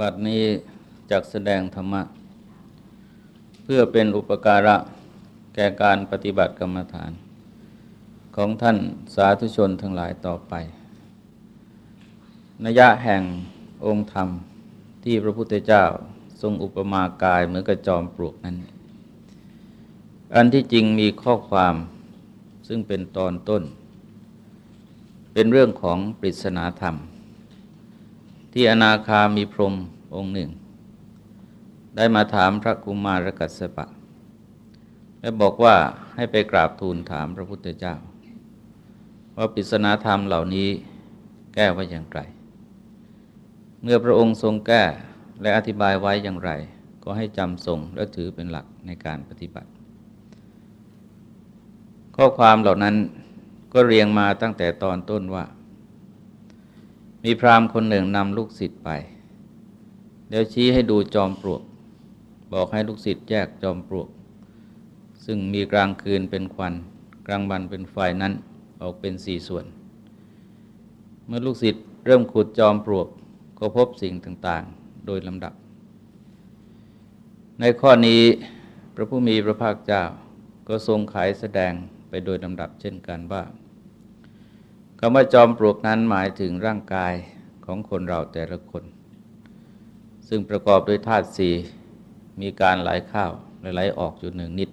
บัดนี้จักแสดงธรรมะ เพื่อเป็นอุปการะแก่การปฏิบัติกรรมฐาน ของท่านสาธุชนทั้งหลายต่อไปนยะแห่งองค์ธรรมที่พระพุทธเจ้าทรงอุปมากายเหมือนกระจอมปลวกนั้น อันที่จริงมีข้อความซึ่งเป็นตอนต้น เป็นเรื่องของปริศนาธรรม ที่อนาคามีพรมองค์หนึ่ง ได้มาถามพระกุมารกัสปะ และบอกว่าให้ไปกราบทูลถามพระพุทธเจ้า ว่าปริศนาธรรมเหล่านี้แก้ไว่าอย่างไร เมื่อพระองค์ทรงแก้และอธิบายไว้อย่างไร ก็ให้จำทรงและถือเป็นหลักในการปฏิบัติ ข้อความเหล่านั้นก็เรียงมาตั้งแต่ตอนต้นว่า มีพราหมณ์คนหนึ่งนำลูกศิษย์ไปเดี๋ยวชี้ให้ดูจอมปลวก บอกให้ลูกศิษย์แยกจอมปลวก ซึ่งมีกลางคืนเป็นควัน กลางวันเป็นไฟนั้นออกเป็นสี่ส่วน เมื่อลูกศิษย์เริ่มขุดจอมปลวก ก็พบสิ่งต่างๆ โดยลำดับ ในข้อนี้พระผู้มีพระภาคเจ้าก็ทรงขายแสดงไปโดยลำดับเช่นกันว่า คำว่าจอมปลวกนั้นหมายถึงร่างกายของคนเราแต่ละคน ซึ่งประกอบด้วยธาตุสี่มีการไหลเข้าและไหลออกอยู่หนึ่งนิด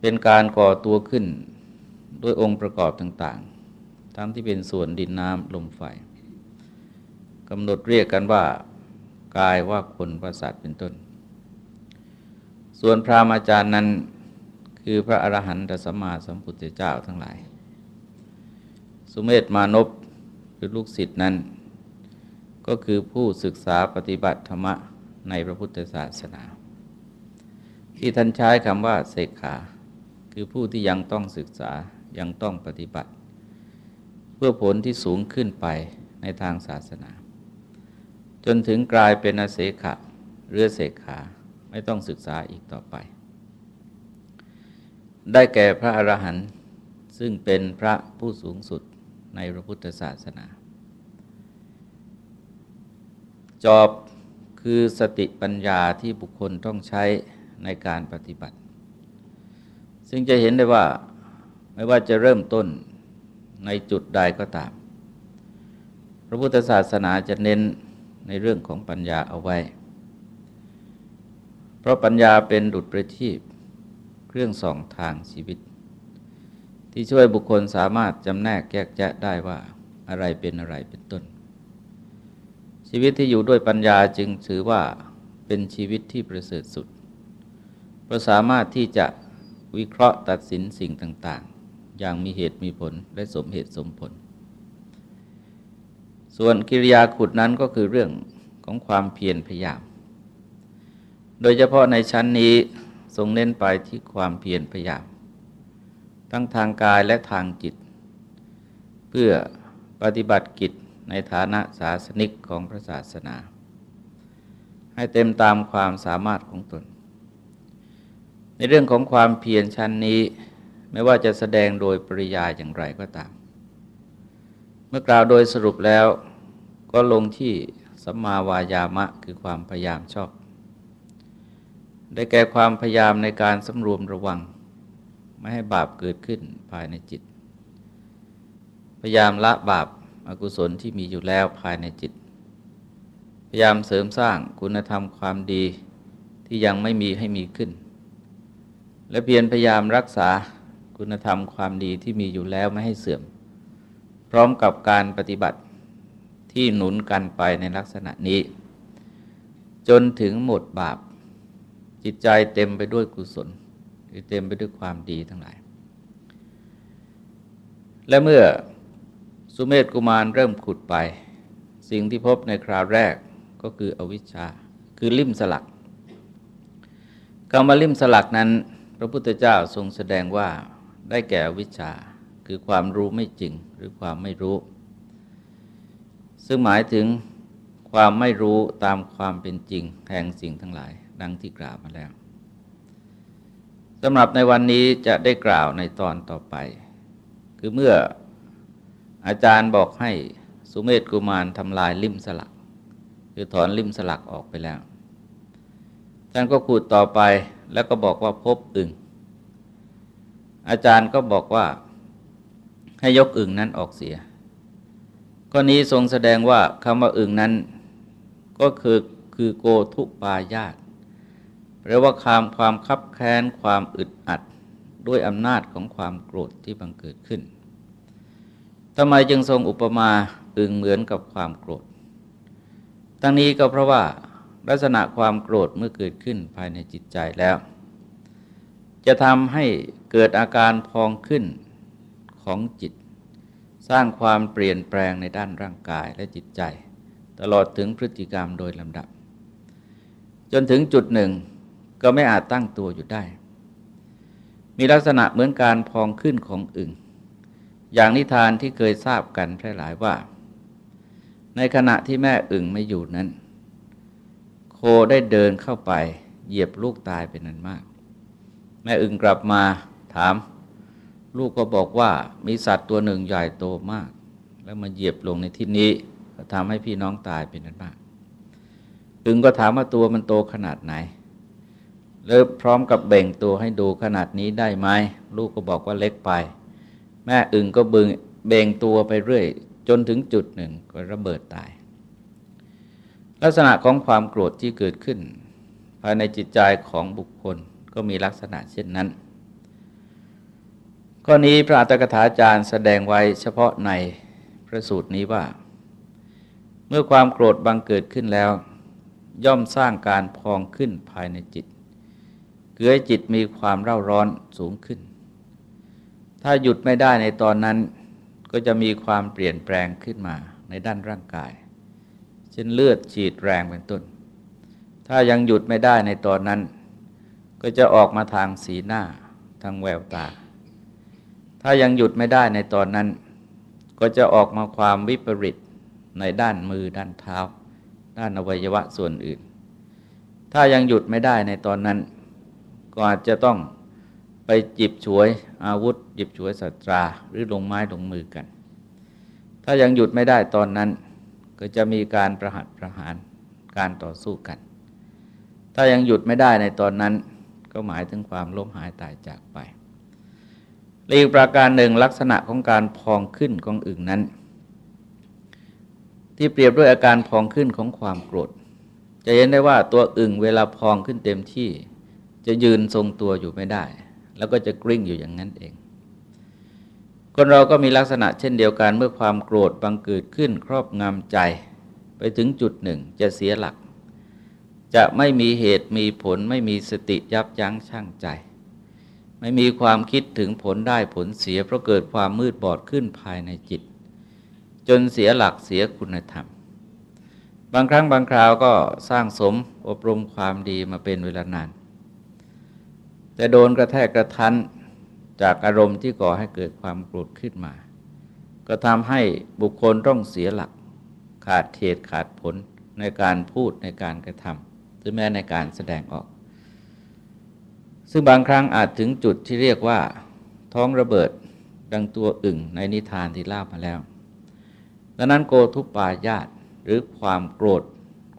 เป็นการก่อตัวขึ้นด้วยองค์ประกอบต่างๆ ทั้งที่เป็นส่วนดินน้ำลมไฟกำหนดเรียกกันว่ากายว่าคนว่าสัตว์เป็นต้น ส่วนพระอาจารย์นั้นคือพระอรหันตสัมมาสัมพุทธเจ้าทั้งหลาย สุเมธมานพหรือลูกศิษย์นั้น ก็คือผู้ศึกษาปฏิบัติธรรมะในพระพุทธศาสนา ที่ท่านใช้คำว่าเสกขา คือผู้ที่ยังต้องศึกษายังต้องปฏิบัติ เพื่อผลที่สูงขึ้นไปในทางศาสนา จนถึงกลายเป็นอาเสขะเรือเสกขาไม่ต้องศึกษาอีกต่อไป ได้แก่พระอรหันต์ซึ่งเป็นพระผู้สูงสุด ในพระพุทธศาสนา จอบคือสติปัญญาที่บุคคลต้องใช้ในการปฏิบัติ ซึ่งจะเห็นได้ว่าไม่ว่าจะเริ่มต้นในจุดใดก็ตาม พระพุทธศาสนาจะเน้นในเรื่องของปัญญาเอาไว้ เพราะปัญญาเป็นดุจประทีปเครื่องส่องทางชีวิต ที่ช่วยบุคคลสามารถจำแนกแยกแยะได้ว่าอะไรเป็นอะไรเป็นต้น ชีวิตที่อยู่ด้วยปัญญาจึงถือว่าเป็นชีวิตที่ประเสริฐสุด เพราะสามารถที่จะวิเคราะห์ตัดสินสิ่งต่าง ๆ อย่างมีเหตุมีผลและสมเหตุสมผล ส่วนกิริยาขุดนั้นก็คือเรื่องของความเพียรพยายาม โดยเฉพาะในชั้นนี้ทรงเน้นไปที่ความเพียรพยายาม ทั้งทางกายและทางจิต เพื่อปฏิบัติกิจในฐานะศาสนิกของพระศาสนา ให้เต็มตามความสามารถของตน ในเรื่องของความเพียรชั้นนี้ไม่ว่าจะแสดงโดยปริยายอย่างไรก็ตาม เมื่อกล่าวโดยสรุปแล้วก็ลงที่สัมมาวายามะคือความพยายามชอบ ได้แก่ความพยายามในการสำรวมระวัง ไม่ให้บาปเกิดขึ้นภายในจิต พยายามละบาปอกุศลที่มีอยู่แล้วภายในจิต พยายามเสริมสร้างคุณธรรมความดีที่ยังไม่มีให้มีขึ้น และเพียรพยายามรักษาคุณธรรมความดีที่มีอยู่แล้วไม่ให้เสื่อม พร้อมกับการปฏิบัติที่หนุนกันไปในลักษณะนี้ จนถึงหมดบาปจิตใจเต็มไปด้วยกุศล หรือเต็มไปด้วยความดีทั้งหลาย และเมื่อสุเมธกุมารเริ่มขุดไป สิ่งที่พบในคราวแรกก็คืออวิชชา คือลิ่มสลักคำว่าลิ่มสลักนั้น พระพุทธเจ้าทรงแสดงว่าได้แก่วิชา คือความรู้ไม่จริงหรือความไม่รู้ ซึ่งหมายถึงความไม่รู้ตามความเป็นจริงแห่งสิ่งทั้งหลาย ดังที่กล่าวมาแล้ว สำหรับในวันนี้จะได้กล่าวในตอนต่อไป คือเมื่ออาจารย์บอกให้สุเมธกุมารทำลายลิ่มสลัก คือถอนริมสลักออกไปแล้ว ท่านก็ขูดต่อไปแล้วก็บอกว่าพบอึง อาจารย์ก็บอกว่าให้ยกอึงนั้นออกเสีย ข้อนี้ทรงแสดงว่าคำว่าอึงนั้น ก็คือคือโกทุปายาต แปลว่าความความคับแค้นความอึดอัดด้วยอำนาจของความโกรธที่บังเกิดขึ้นทำไมจึงทรงอุปมาอึงเหมือนกับความโกรธทั้งนี้ก็เพราะว่าลักษณะความโกรธเมื่อเกิดขึ้นภายในจิตใจแล้ว จะทำให้เกิดอาการพองขึ้นของจิต สร้างความเปลี่ยนแปลงในด้านร่างกายและจิตใจ ตลอดถึงพฤติกรรมโดยลำดับ จนถึงจุดหนึ่ง ก็ไม่อาจตั้งตัวอยู่ได้ มีลักษณะเหมือนการพองขึ้นของอึ่ง อย่างนิทานที่เคยทราบกันแพร่หลายว่า ในขณะที่แม่อึ่งไม่อยู่นั้น โคได้เดินเข้าไป เหยียบลูกตายเป็นนั้นมาก แม่อึ่งกลับมาถาม ลูกก็บอกว่ามีสัตว์ตัวหนึ่งใหญ่โตมาก แล้วมาเหยียบลงในที่นี้ก็ทำให้พี่น้องตายเป็นนั้นมากอึ่งก็ถามว่าตัวมันโตขนาดไหน แล้วพร้อมกับเบ่งตัวให้ดูขนาดนี้ได้ไหมลูกก็บอกว่าเล็กไป แม่อึ่งก็บึงเบ่งตัวไปเรื่อย จนถึงจุดหนึ่งก็ระเบิดตาย ลักษณะของความโกรธที่เกิดขึ้น ภายในจิตใจของบุคคลก็มีลักษณะเช่นนั้นข้อนี้พระอัตถกถาจารย์แสดงไว้เฉพาะในพระสูตรนี้ว่า เมื่อความโกรธบังเกิดขึ้นแล้ว ย่อมสร้างการพองขึ้นภายในจิต เกือให้จิตมีความเร่าร้อนสูงขึ้น ถ้าหยุดไม่ได้ในตอนนั้น ก็จะมีความเปลี่ยนแปลงขึ้นมาในด้านร่างกาย เช่นเลือดฉีดแรงเป็นต้น ถ้ายังหยุดไม่ได้ในตอนนั้น ก็จะออกมาทางสีหน้าทางแววตา ถ้ายังหยุดไม่ได้ในตอนนั้น ก็จะออกมาความวิปริตในด้านมือด้านเท้า ด้านอวัยวะส่วนอื่น ถ้ายังหยุดไม่ได้ในตอนนั้น ก็อาจจะต้องไปจิบฉวยอาวุธ จิบฉวยสัตรา หรือลงไม้ลงมือกัน ถ้ายังหยุดไม่ได้ตอนนั้น ก็จะมีการประหัตประหารการต่อสู้กัน ถ้ายังหยุดไม่ได้ในตอนนั้น ก็หมายถึงความล้มหายตายจากไปอีกประการหนึ่งลักษณะของการพองขึ้นของอึ่งนั้น ที่เปรียบด้วยอาการพองขึ้นของความโกรธ จะเห็นได้ว่าตัวอึ่งเวลาพองขึ้นเต็มที่ จะยืนทรงตัวอยู่ไม่ได้ แล้วก็จะกริ้งอยู่อย่างนั้นเอง คนเราก็มีลักษณะเช่นเดียวกันเมื่อความโกรธบังเกิดขึ้นครอบงำใจ ไปถึงจุดหนึ่งจะเสียหลัก จะไม่มีเหตุมีผลไม่มีสติยับยั้งชั่งใจ ไม่มีความคิดถึงผลได้ผลเสียเพราะเกิดความมืดบอดขึ้นภายในจิต จนเสียหลักเสียคุณธรรมบางครั้งบางคราวก็สร้างสมอบรมความดีมาเป็นเวลานาน แต่โดนกระแทกกระทันจากอารมณ์ที่ก่อให้เกิดความโกรธขึ้นมา ก็ทำให้บุคคลต้องเสียหลัก ขาดเหตุขาดผลในการพูดในการกระทำหรือแม้ในการแสดงออก ซึ่งบางครั้งอาจถึงจุดที่เรียกว่า ท้องระเบิดดังตัวอึ่งในนิทานที่เล่ามาแล้วดังนั้นโกทุปายาตหรือความโกรธ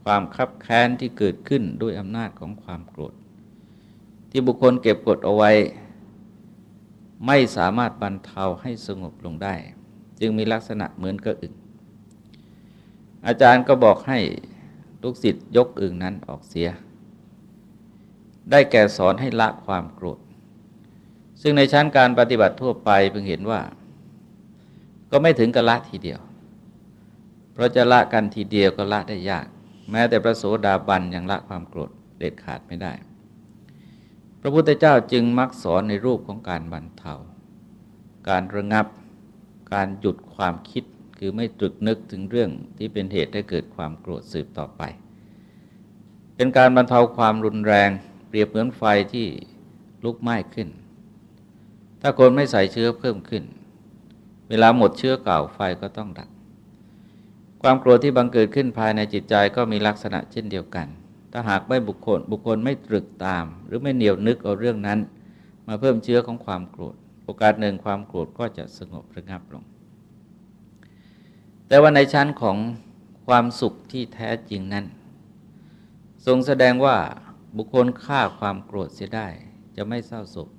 ความคับแค้นที่เกิดขึ้นด้วยอำนาจของความโกรธ ที่บุคคลเก็บกดเอาไว้ ไม่สามารถบรรเทาให้สงบลงได้ จึงมีลักษณะเหมือนกับอึ่งอาจารย์ก็บอกให้ลูกศิษย์ยกอึ่งนั้นออกเสีย ได้แก่สอนให้ละความโกรธ ซึ่งในชั้นการปฏิบัติทั่วไปเพิ่งเห็นว่า ก็ไม่ถึงกับละทีเดียว เพราะจะละกันทีเดียวก็ละได้ยาก แม้แต่พระโสดาบันยังละความโกรธเด็ดขาดไม่ได้ พระพุทธเจ้าจึงมักสอนในรูปของการบรรเทา การระงับ การหยุดความคิด คือไม่ตรึกนึกถึงเรื่องที่เป็นเหตุให้เกิดความโกรธสืบต่อไป เป็นการบรรเทาความรุนแรง เปรียบเหมือนไฟที่ลุกไหม้ขึ้น ถ้าคนไม่ใส่เชื้อเพิ่มขึ้น เวลาหมดเชื้อเก่าไฟก็ต้องดับ ความโกรธที่บังเกิดขึ้นภายในจิตใจก็มีลักษณะเช่นเดียวกัน ถ้าหากไม่บุคคล บุคคลไม่ตรึกตาม หรือไม่เหนียวนึกเอาเรื่องนั้น มาเพิ่มเชื้อของความโกรธ โอกาสหนึ่งความโกรธก็จะสงบระงับลง แต่ว่าในชั้นของความสุขที่แท้จริงนั้น ทรงแสดงว่าบุคคลฆ่าความโกรธเสียได้ จะไม่เศร้าโศก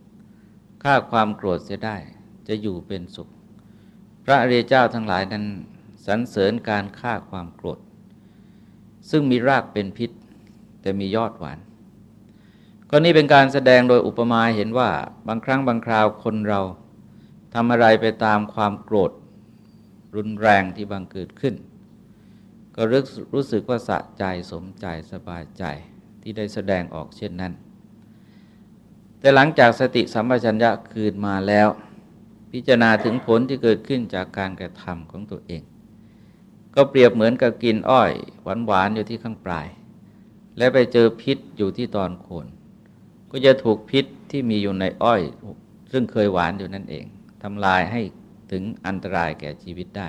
ฆ่าความโกรธเสียได้ จะอยู่เป็นสุข พระอริยเจ้าทั้งหลายนั้นสรรเสริญการฆ่าความโกรธ ซึ่งมีรากเป็นพิษ แต่มียอดหวานก็นี้เป็นการแสดงโดยอุปมาเห็นว่าบางครั้งบางคราวคนเราทำอะไรไปตามความโกรธ รุนแรงที่บังเกิดขึ้น ก็รู้รู้สึกว่าสะใจสมใจสบายใจที่ได้แสดงออกเช่นนั้น แต่หลังจากสติสัมปชัญญะคืนมาแล้ว พิจารณาถึงผลที่เกิดขึ้นจากการกระทำของตัวเอง ก็เปรียบเหมือนกับกินอ้อยหวานๆอยู่ที่ข้างปลาย และไปเจอพิษอยู่ที่ตอนโคน ก็จะถูกพิษที่มีอยู่ในอ้อย ซึ่งเคยหวานอยู่นั่นเองทำลายให้ถึงอันตรายแก่ชีวิตได้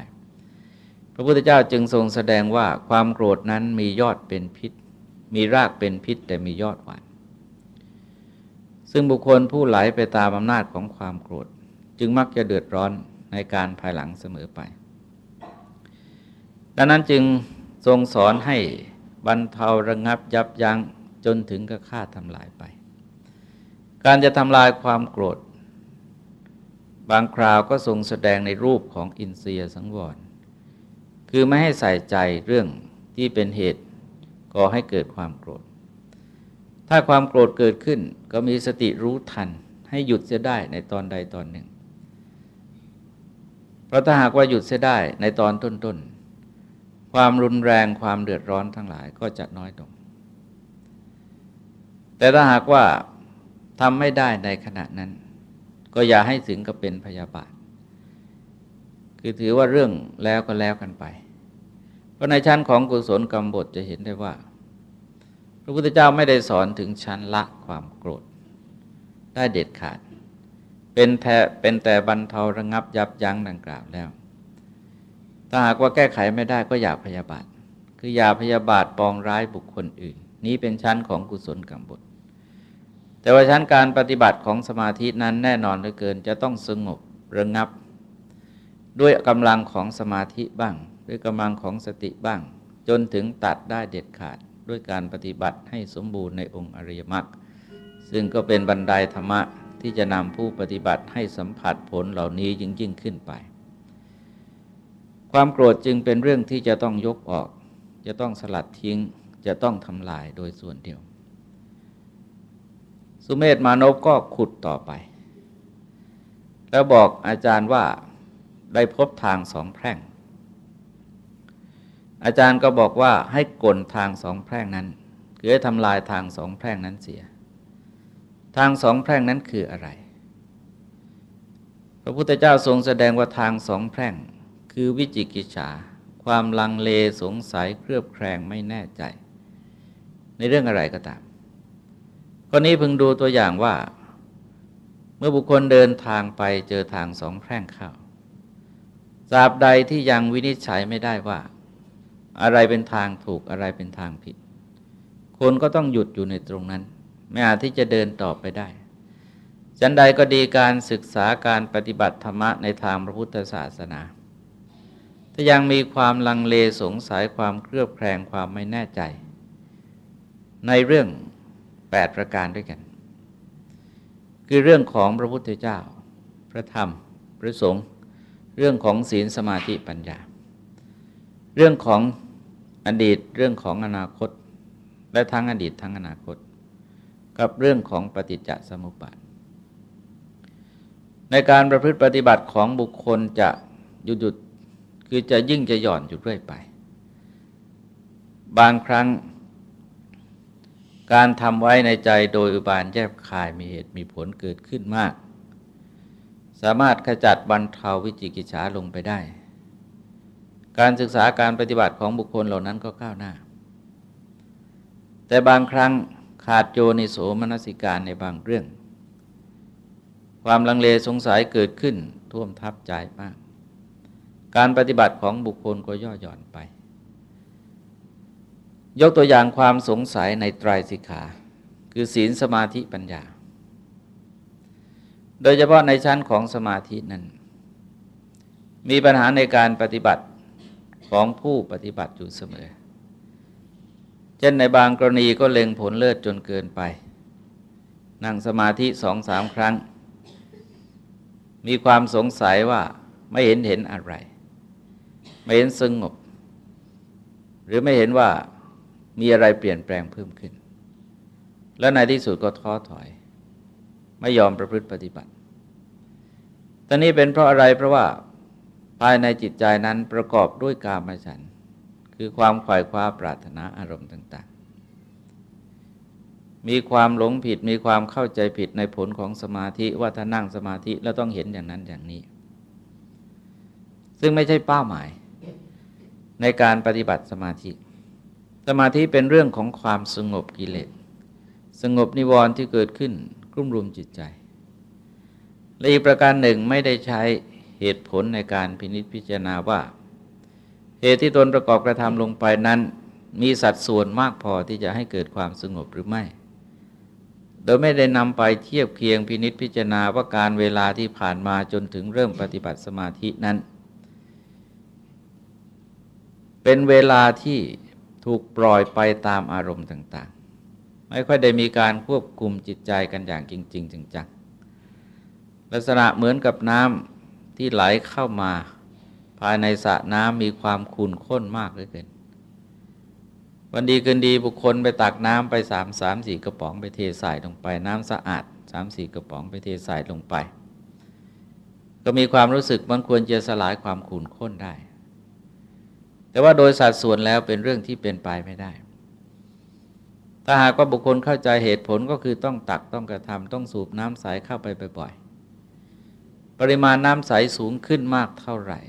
พระพุทธเจ้าจึงทรงแสดงว่าความโกรธนั้นมียอดเป็นพิษ มีรากเป็นพิษแต่มียอดหวาน ซึ่งบุคคลผู้ไหลไปตามอำนาจของความโกรธ จึงมักจะเดือดร้อนในการภายหลังเสมอไป ดังนั้นจึงทรงสอนให้ บรรเทาระงับยับยั้งจนถึงกับฆ่าทำลายไป การจะทำลายความโกรธ บางคราวก็ทรงแสดงในรูปของอินเสียสังวร คือไม่ให้ใส่ใจเรื่องที่เป็นเหตุก่อให้เกิดความโกรธ ถ้าความโกรธเกิดขึ้นก็มีสติรู้ทันให้หยุดเสียได้ในตอนใดตอนหนึ่ง เพราะถ้าหากว่าหยุดเสียได้ในตอนต้นๆ ความรุนแรงความเดือดร้อนทั้งหลายก็จะน้อยลง แต่ถ้าหากว่าทำไม่ได้ในขณะนั้น ก็อย่าให้ถึงกับเป็นพยาบาท คือถือว่าเรื่องแล้วก็แล้วกันไป เพราะในชั้นของกุศลกรรมบทจะเห็นได้ว่า พระพุทธเจ้าไม่ได้สอนถึงชั้นละความโกรธ ได้เด็ดขาด เป็นแท้เป็นแต่บรรเทาระงับยับยั้งดังกล่าวแล้ว ถ้าหากว่าแก้ไขไม่ได้ก็อย่าพยาบาท คืออย่าพยาบาทปองร้ายบุคคลอื่น นี้เป็นชั้นของกุศลกรรมบท แต่ว่าชั้นการปฏิบัติของสมาธินั้นแน่นอนเหลือเกิน จะต้องสงบระงับ ด้วยกำลังของสมาธิบ้าง ด้วยกำลังของสติบ้าง จนถึงตัดได้เด็ดขาดด้วยการปฏิบัติให้สมบูรณ์ในองค์อริยมรรคซึ่งก็เป็นบันไดธรรมะที่จะนำผู้ปฏิบัติให้สัมผัสผลเหล่านี้ยิ่งยิ่งขึ้นไป ความโกรธจึงเป็นเรื่องที่จะต้องยกออก จะต้องสลัดทิ้ง จะต้องทำลายโดยส่วนเดียว สุเมธมานพก็ขุดต่อไป แล้วบอกอาจารย์ว่าได้พบทางสองแพร่ง อาจารย์ก็บอกว่าให้กลทางสองแพร่งนั้นคือให้ทำลายทางสองแพร่งนั้นเสีย ทางสองแพร่งนั้นคืออะไร พระพุทธเจ้าทรงแสดงว่าทางสองแพร่ง คือวิจิกิจฉา ความลังเลสงสัยเครือบแคลงไม่แน่ใจ ในเรื่องอะไรก็ตามข้อนี้พึงดูตัวอย่างว่า เมื่อบุคคลเดินทางไปเจอทางสองแพร่งเข้าตราบใดที่ยังวินิจฉัยไม่ได้ว่า อะไรเป็นทางถูกอะไรเป็นทางผิด คนก็ต้องหยุดอยู่ในตรงนั้น ไม่อาจที่จะเดินต่อไปได้ฉันใดก็ดีการศึกษาการปฏิบัติธรรมะในทางพระพุทธศาสนา ถ้ายังมีความลังเลสงสัยความเครือบแคลงความไม่แน่ใจ ในเรื่อง 8 ประการด้วยกัน คือเรื่องของพระพุทธเจ้า พระธรรม พระสงฆ์เรื่องของศีลสมาธิปัญญา เรื่องของอดีตเรื่องของอนาคต และทั้งอดีตทั้งอนาคต กับเรื่องของปฏิจจสมุปบาทในการประพฤติปฏิบัติของบุคคลจะหยุดหยุด คือจะยิ่งจะหย่อนอยู่เรื่อยไป บางครั้ง การทำไว้ในใจโดยอุบานแยบคายมีเหตุมีผลเกิดขึ้นมาก สามารถขจัดบรรเทาวิจิกิจฉาลงไปได้ การศึกษาการปฏิบัติของบุคคลเหล่านั้นก็ก้าวหน้า แต่บางครั้งขาดโยนิโสมนสิการในบางเรื่อง ความลังเลสงสัยเกิดขึ้นท่วมทับใจมาก การปฏิบัติของบุคคลก็ย่อหย่อนไป ยกตัวอย่างความสงสัยในไตรสิกขา คือศีลสมาธิปัญญา โดยเฉพาะในชั้นของสมาธินั้น มีปัญหาในการปฏิบัติขของผู้ปฏิบัติอยู่เสมอ เช่นในบางกรณีก็เล็งผลเลิศจนเกินไป นั่งสมาธิสองสามครั้ง มีความสงสัยว่าไม่เห็นเห็นอะไร ไม่เห็นสงบ หรือไม่เห็นว่ามีอะไรเปลี่ยนแปลงเพิ่มขึ้น แล้วในที่สุดก็ท้อถอย ไม่ยอมประพฤติปฏิบัติตอนนี้เป็นเพราะอะไรเพราะว่าภายในจิตใจนั้นประกอบด้วยกามฉัน คือความขวายคว้าปรารถนาอารมณ์ต่าง ๆ มีความหลงผิดมีความเข้าใจผิดในผลของสมาธิว่าถ้านั่งสมาธิแล้วต้องเห็นอย่างนั้นอย่างนี้ ซึ่งไม่ใช่เป้าหมาย ในการปฏิบัติสมาธิ สมาธิเป็นเรื่องของความสงบกิเลส สงบนิวรณ์ที่เกิดขึ้นกลุ่มรุมจิตใจ และอีกประการหนึ่งไม่ได้ใช้เหตุผลในการพินิจพิจารณาว่า เหตุที่ตนประกอบกระทำลงไปนั้น มีสัดส่วนมากพอที่จะให้เกิดความสงบหรือไม่ โดยไม่ได้นำไปเทียบเคียงพินิจพิจารณาว่าการเวลาที่ผ่านมาจนถึงเริ่มปฏิบัติสมาธินั้น เป็นเวลาที่ถูกปล่อยไปตามอารมณ์ต่าง ๆ ไม่ค่อยได้มีการควบคุมจิตใจกันอย่างจริงๆจังๆลักษณะเหมือนกับน้ำที่ไหลเข้ามา ภายในสระน้ำมีความขุ่นข้นมากเลยเกินวันดีเกินดีบุคคลไปตักน้ำไปสามสามสี่กระป๋องไปเทใส่ลงไปน้ำสะอาดสามสี่กระป๋องไปเทใส่ลงไป ก็มีความรู้สึกมันควรจะสลายความขุ่นข้นได้ แต่ว่าโดยสัดส่วนแล้วเป็นเรื่องที่เป็นไปไม่ได้ ถ้าหากว่าบุคคลเข้าใจเหตุผลก็คือต้องตักต้องกระทำต้องสูบน้ำใสเข้าไปบ่อยๆ ปริมาณน้ำใสสูงขึ้นมากเท่าไหร่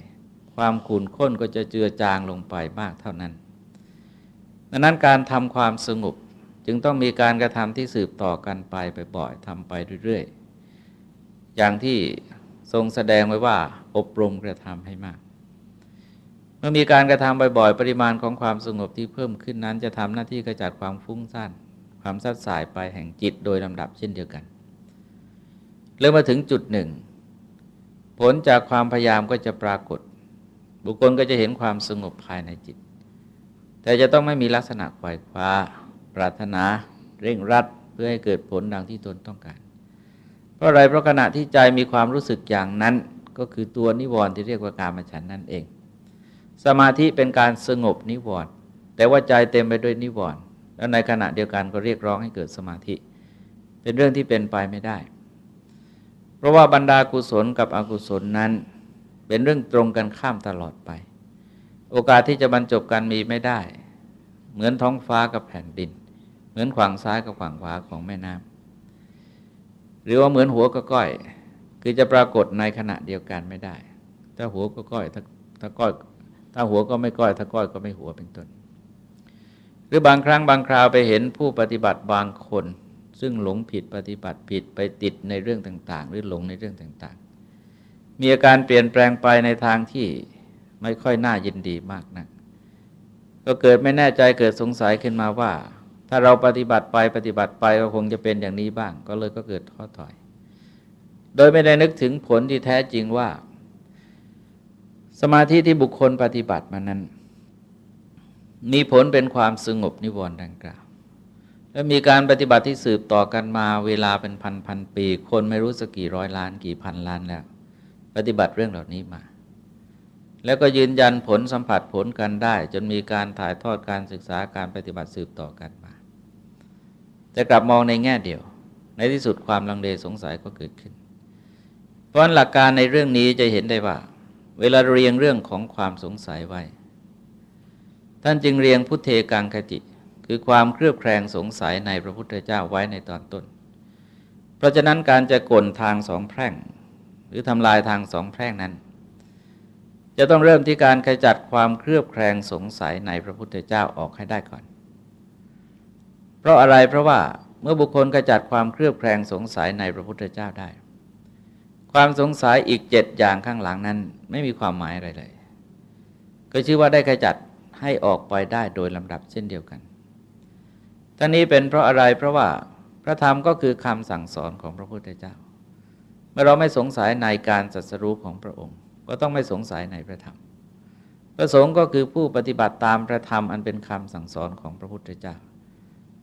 ความขุ่นข้นก็จะเจือจางลงไปมากเท่านั้นดังนั้นการทำความสงบจึงต้องมีการกระทำที่สืบต่อกันไปบ่อยๆทำไปเรื่อยๆ อย่างที่ทรงแสดงไว้ว่าอบรมกระทำให้มาก มื่อมีการกระทำบ่อยๆ ปริมาณของความสงบที่เพิ่มขึ้นนั้น จะทำหน้าที่กระจัดความฟุ้งซ่านความสัดสายไปแห่งจิตโดยลำดับเช่นเดียวกันเริ่มมาถึงจุดหนึ่ง ผลจากความพยายามก็จะปรากฏ บุคคลก็จะเห็นความสงบภายในจิต แต่จะต้องไม่มีลักษณะไขว่คว้า ปรารถนา เร่งรัดเพื่อให้เกิดผลดังที่ตนต้องการ เพราะอะไรเพราะขณะที่ใจมีความรู้สึกอย่างนั้น ก็คือตัวนิวรณ์ที่เรียกว่าการมาฉันนั่นเอง สมาธิเป็นการสงบนิวรณ์แต่ว่าใจเต็มไปด้วยนิวรณ์แล้วในขณะเดียวกันก็เรียกร้องให้เกิดสมาธิ เป็นเรื่องที่เป็นไปไม่ได้ เพราะว่าบรรดากุศลกับอกุศลนั้น เป็นเรื่องตรงกันข้ามตลอดไป โอกาสที่จะบรรจบกันมีไม่ได้ เหมือนท้องฟ้ากับแผ่นดิน เหมือนขวางซ้ายกับขวางขวาของแม่น้ำหรือว่าเหมือนหัวกับก้อย คือจะปรากฏในขณะเดียวกันไม่ได้ ถ้าหัวก็ก้อยถ้าถ้าก้อย ถ้าหัวก็ไม่ก้อย ถ้าก้อยก็ไม่หัวเป็นต้น หรือบางครั้งบางคราวไปเห็นผู้ปฏิบัติบางคน ซึ่งหลงผิดปฏิบัติผิดไปติดในเรื่องต่าง ๆ หรือหลงในเรื่องต่างๆ มีอาการเปลี่ยนแปลงไปในทางที่ไม่ค่อยน่ายินดีมากนะัก ก็เกิดไม่แน่ใจเกิดสงสัยขึ้นมาว่า ถ้าเราปฏิบัติไปปฏิบัติไปก็คงจะเป็นอย่างนี้บ้าง ก็เลยก็เกิดท้อถอย โดยไม่ได้นึกถึงผลที่แท้จริงว่า สมาธิที่บุคคลปฏิบัติมานั้น มีผลเป็นความสงบนิวรณ์ดังกล่าว และมีการปฏิบัติที่สืบต่อกันมาเวลาเป็นพันพันปี คนไม่รู้สักกี่ร้อยล้านกี่พันล้านแล้ว ปฏิบัติเรื่องเหล่านี้มา แล้วก็ยืนยันผลสัมผัสผลกันได้ จนมีการถ่ายทอดการศึกษาการปฏิบัติสืบต่อกันมา แต่กลับมองในแง่เดียว ในที่สุดความลังเลสงสัยก็เกิดขึ้น เพราะหลักการในเรื่องนี้จะเห็นได้ว่า เวลาเรียงเรื่องของความสงสัยไว้ ท่านจึงเรียงพุทเทกังคติ คือความเครือบแคลงสงสัยในพระพุทธเจ้าไว้ในตอนต้น เพราะฉะนั้นการจะกลทางสองแพร่ง หรือทำลายทางสองแพร่งนั้น จะต้องเริ่มที่การขจัดความเครือบแคลงสงสัยในพระพุทธเจ้าออกให้ได้ก่อน เพราะอะไรเพราะว่าเมื่อบุคคลขจัดความเครือบแคลงสงสัยในพระพุทธเจ้าได้ ความสงสัยอีกเจ็ดอย่างข้างหลังนั้น ไม่มีความหมายอะไรเลย ก็ชื่อว่าได้ขจัดให้ออกไปได้โดยลำดับเช่นเดียวกันทั้งนี้เป็นเพราะอะไรเพราะว่าพระธรรมก็คือคำสั่งสอนของพระพุทธเจ้า เมื่อเราไม่สงสัยในการสัสรู้ของพระองค์ ก็ต้องไม่สงสัยในพระธรรม พระสงฆ์ก็คือผู้ปฏิบัติตามพระธรรมอันเป็นคำสั่งสอนของพระพุทธเจ้า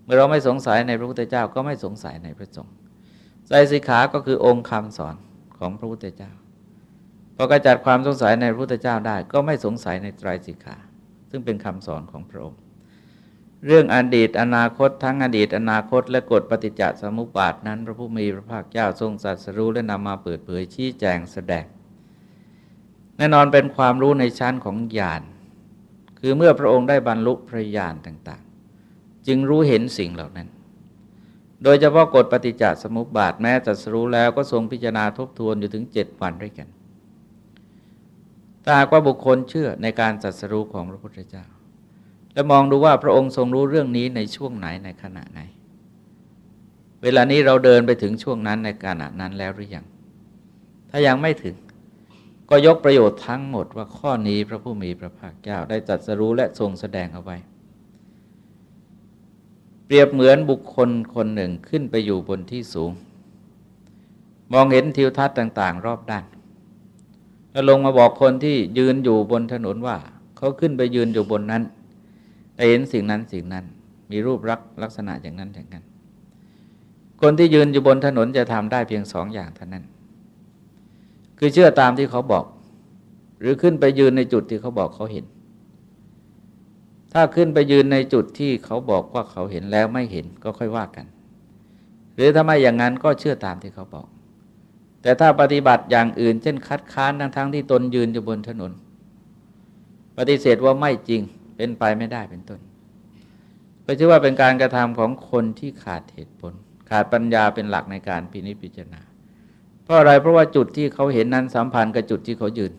เมื่อเราไม่สงสัยในพระพุทธเจ้าก็ไม่สงสัยในพระสงฆ์ใจสิกขาก็คือองค์คำสอน ของพระพุทธเจ้าพอกระจัดความสงสัยในพระพุทธเจ้าได้ ก็ไม่สงสัยในไตรสิกขา ซึ่งเป็นคำสอนของพระองค์ เรื่องอดีตอนาคตทั้งอดีตอนาคต และกฎปฏิจจสมุปบาทนั้น พระผู้มีพระภาคเจ้าทรงสัตสรู้และนำมาเปิดเผยชี้แจงแสดง แน่นอนเป็นความรู้ในชั้นของญาณคือเมื่อพระองค์ได้บรรลุพระญาณต่าง ๆ จึงรู้เห็นสิ่งเหล่านั้น โดยเฉพาะกฎปฏิจจสมุปบาทแม้จัดสรู้แล้วก็ทรงพิจารณาทบทวนอยู่ถึงเจ็ดวันด้วยกันถ้าหากว่าบุคคลเชื่อในการจัดสรู้ของพระพุทธเจ้า และมองดูว่าพระองค์ทรงรู้เรื่องนี้ในช่วงไหนในขณะไหน เวลานี้เราเดินไปถึงช่วงนั้นในขณะนั้นแล้วหรือยัง ถ้ายังไม่ถึง ก็ยกประโยชน์ทั้งหมดว่าข้อนี้พระผู้มีพระภาคเจ้าได้จัดสรู้และทรงแสดงเอาไว้ รียบเหมือนบุคคลคนหนึ่งขึ้นไปอยู่บนที่สูง มองเห็นทิวทัศน์ต่าง ๆ รอบด้าน แล้วลงมาบอกคนที่ยืนอยู่บนถนนว่า เขาขึ้นไปยืนอยู่บนนั้นแต่เห็นสิ่งนั้นสิ่งนั้น มีรูปรักลักษณะอย่างนั้นอย่างนั้น คนที่ยืนอยู่บนถนนจะทำได้เพียงสองอย่างเท่านั้น คือเชื่อตามที่เขาบอก หรือขึ้นไปยืนในจุดที่เขาบอกเขาเห็น ถ้าขึ้นไปยืนในจุดที่เขาบอกว่าเขาเห็นแล้วไม่เห็นก็ค่อยว่ากัน หรือถ้าไม่อย่างนั้นก็เชื่อตามที่เขาบอก แต่ถ้าปฏิบัติอย่างอื่น เช่นคัดค้านทั้งทั้งที่ตนยืนอยู่บนถนน ปฏิเสธว่าไม่จริงเป็นไปไม่ได้เป็นต้นก็ชื่อว่าเป็นการกระทำของคนที่ขาดเหตุผล ขาดปัญญาเป็นหลักในการพินิจพิจารณา เพราะอะไรเพราะว่าจุดที่เขาเห็นนั้นสัมพันธ์กับจุดที่เขายืน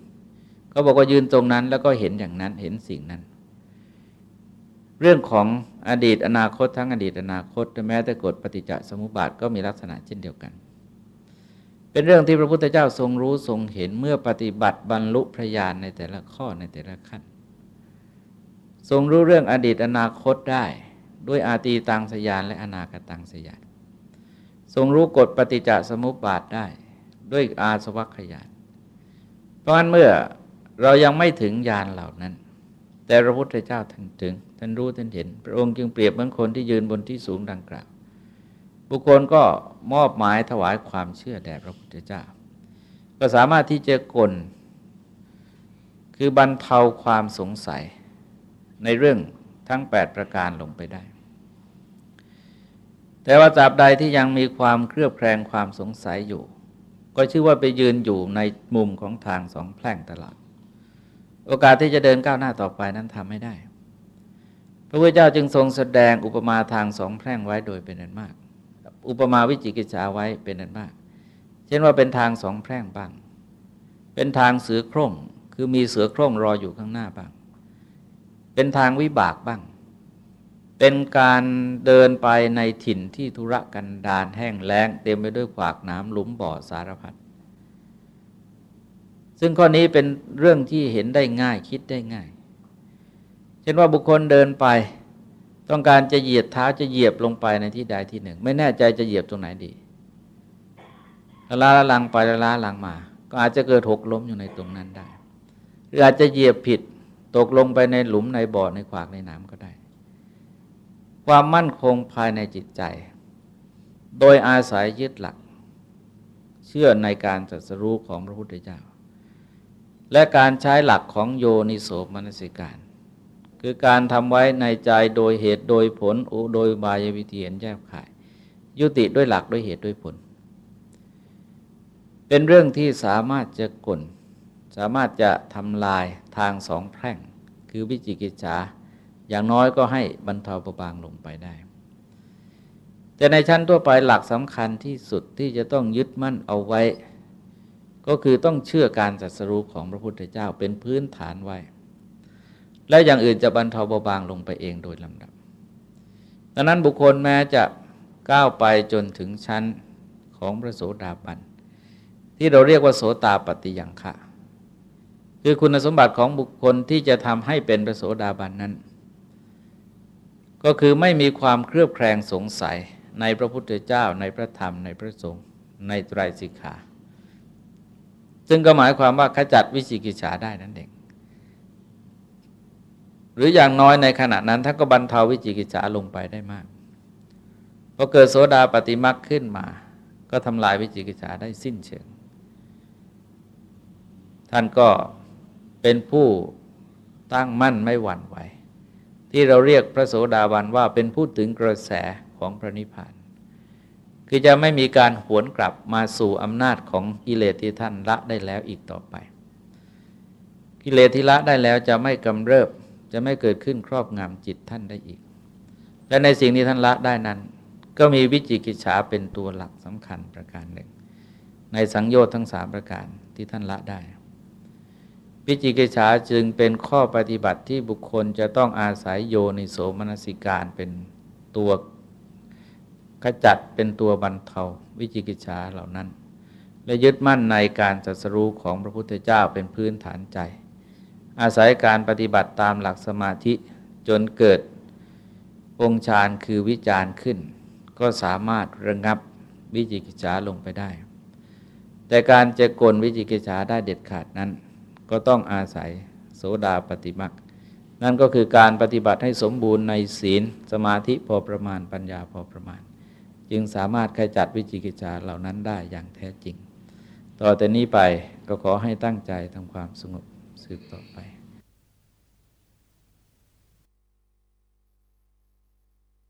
เขาบอกว่ายืนตรงนั้นแล้วก็เห็นอย่างนั้นเห็นสิ่งนั้น เรื่องของอดีตอนาคตทั้งอดีตอนาคตแม้แต่กฎปฏิจจสมุปบาทก็มีลักษณะเช่นเดียวกัน เป็นเรื่องที่พระพุทธเจ้าทรงรู้ทรงเห็นเมื่อปฏิบัติบรรลุพระญาณในแต่ละข้อในแต่ละขั้น ทรงรู้เรื่องอดีตอนาคตได้ด้วยอาตีตังสยานและอนาคตังสยานทรงรู้กฎปฏิจจสมุปบาทได้ด้วยอาสวัคยานเพราะฉะนั้นเมื่อเรายังไม่ถึงญาณเหล่านั้น แต่พระพุทธเจ้าท่านถึง ท่านรู้ท่านเห็น พระองค์จึงเปรียบเหมือนคนที่ยืนบนที่สูงดังกล่าว บุคคลก็มอบหมายถวายความเชื่อแด่พระพุทธเจ้า ก็สามารถที่จะกล คือบรรเทาความสงสัยในเรื่องทั้ง 8 ประการลงไปได้ แต่ว่าจับใดที่ยังมีความเครือบแคลงความสงสัยอยู่ ก็ชื่อว่าไปยืนอยู่ในมุมของทางสองแพร่งตลอด โอกาสที่จะเดินก้าวหน้าต่อไปนั้นทำไม่ได้ พระพุทธเจ้าจึงทรงแสดงอุปมาทางสองแพร่งไว้โดยเป็นอันมาก อุปมาวิจิกิจฉาไว้เป็นนั้นมาก เช่นว่าเป็นทางสองแพร่งบ้าง เป็นทางเสือโคร่งคือมีเสือโคร่งรออยู่ข้างหน้าบ้าง เป็นทางวิบากบ้าง เป็นการเดินไปในถิ่นที่ธุระกันดารแห้งแล้ง เต็มไปด้วยขวากน้ำหลุมบ่อสารพัด ซึ่งข้อนี้เป็นเรื่องที่เห็นได้ง่ายคิดได้ง่าย เช่นว่าบุคคลเดินไป ต้องการจะเหยียดเท้าจะเหยียบลงไปในที่ใดที่หนึ่ง ไม่แน่ใจจะเหยียบตรงไหนดีล้าละลังไปล้าลังมา ก็อาจจะเกิดหกล้มอยู่ในตรงนั้นได้ หรืออาจจะเหยียบผิดตกลงไปในหลุมในบ่อในขวากในน้ำก็ได้ ความมั่นคงภายในจิตใจ โดยอาศัยยึดหลัก เชื่อในการจัดสรู้ของพระพุทธเจ้า และการใช้หลักของโยนิโสมนสิการ คือการทำไว้ในใจโดยเหตุโดยผลโดยบายวิธีเห็นแยบขาย ยุติด้วยหลักด้วยเหตุด้วยผล เป็นเรื่องที่สามารถจะกลสามารถจะทำลายทางสองแพร่ง คือวิจิกิจฉาอย่างน้อยก็ให้บรรเทาประบางลงไปได้ แต่ในชั้นทั่วไปหลักสำคัญที่สุดที่จะต้องยึดมั่นเอาไว้ ก็คือต้องเชื่อการจัดสรุปของพระพุทธเจ้าเป็นพื้นฐานไว้ และอย่างอื่นจะบรรเทาเบาบางลงไปเองโดยลำดับ ดังนั้นบุคคลแม้จะก้าวไปจนถึงชั้นของพระโสดาบัน ที่เราเรียกว่าโสตาปฏิยังคะคือคุณสมบัติของบุคคลที่จะทำให้เป็นพระโสดาบันนั้น ก็คือไม่มีความเครือบแคลงสงสัยในพระพุทธเจ้าในพระธรรมในพระสงฆ์ในไตรสิกขา ซึ่งก็หมายความว่าขจัดวิจิกิจฉาได้นั่นเองหรืออย่างน้อยในขณะนั้นท่านก็บรรเทาวิจิกิจฉาลงไปได้มากพอเกิดโสดาปฏิมักขึ้นมา ก็ทำลายวิจิกิจฉาได้สิ้นเชิง ท่านก็เป็นผู้ตั้งมั่นไม่หวั่นไหวที่เราเรียกพระโสดาบันว่าเป็นผู้ถึงกระแสของพระนิพพาน คือจะไม่มีการหวนกลับมาสู่อำนาจของกิเลสที่ท่านละได้แล้วอีกต่อไป กิเลสที่ละได้แล้วจะไม่กำเริบจะไม่เกิดขึ้นครอบงำจิตท่านได้อีก และในสิ่งที่ท่านละได้นั้น ก็มีวิจิกิจฉาเป็นตัวหลักสำคัญประการหนึ่ง ในสังโยชน์ทั้งสามประการที่ท่านละได้วิจิกิจฉาจึงเป็นข้อปฏิบัติที่บุคคลจะต้องอาศัยโยนิโสมนสิการเป็นตัว ขจัดเป็นตัวบรรเทาวิจิกิจฉาเหล่านั้น และยึดมั่นในการจัสรู้ของพระพุทธเจ้าเป็นพื้นฐานใจ อาศัยการปฏิบัติตามหลักสมาธิจนเกิดองค์ฌานคือวิจารขึ้น ก็สามารถระงับวิจิกิจฉาลงไปได้ แต่การจะกลวิจิกิจฉาได้เด็ดขาดนั้น ก็ต้องอาศัยโสดาปฏิมักนั่นก็คือการปฏิบัติให้สมบูรณ์ในศีล สมาธิพอประมาณปัญญาพอประมาณ จึงสามารถขจัดวิจิกิจฉาเหล่านั้นได้อย่างแท้จริง ต่อแต่นี้ไปก็ขอให้ตั้งใจทำความสงบสืบต่อไป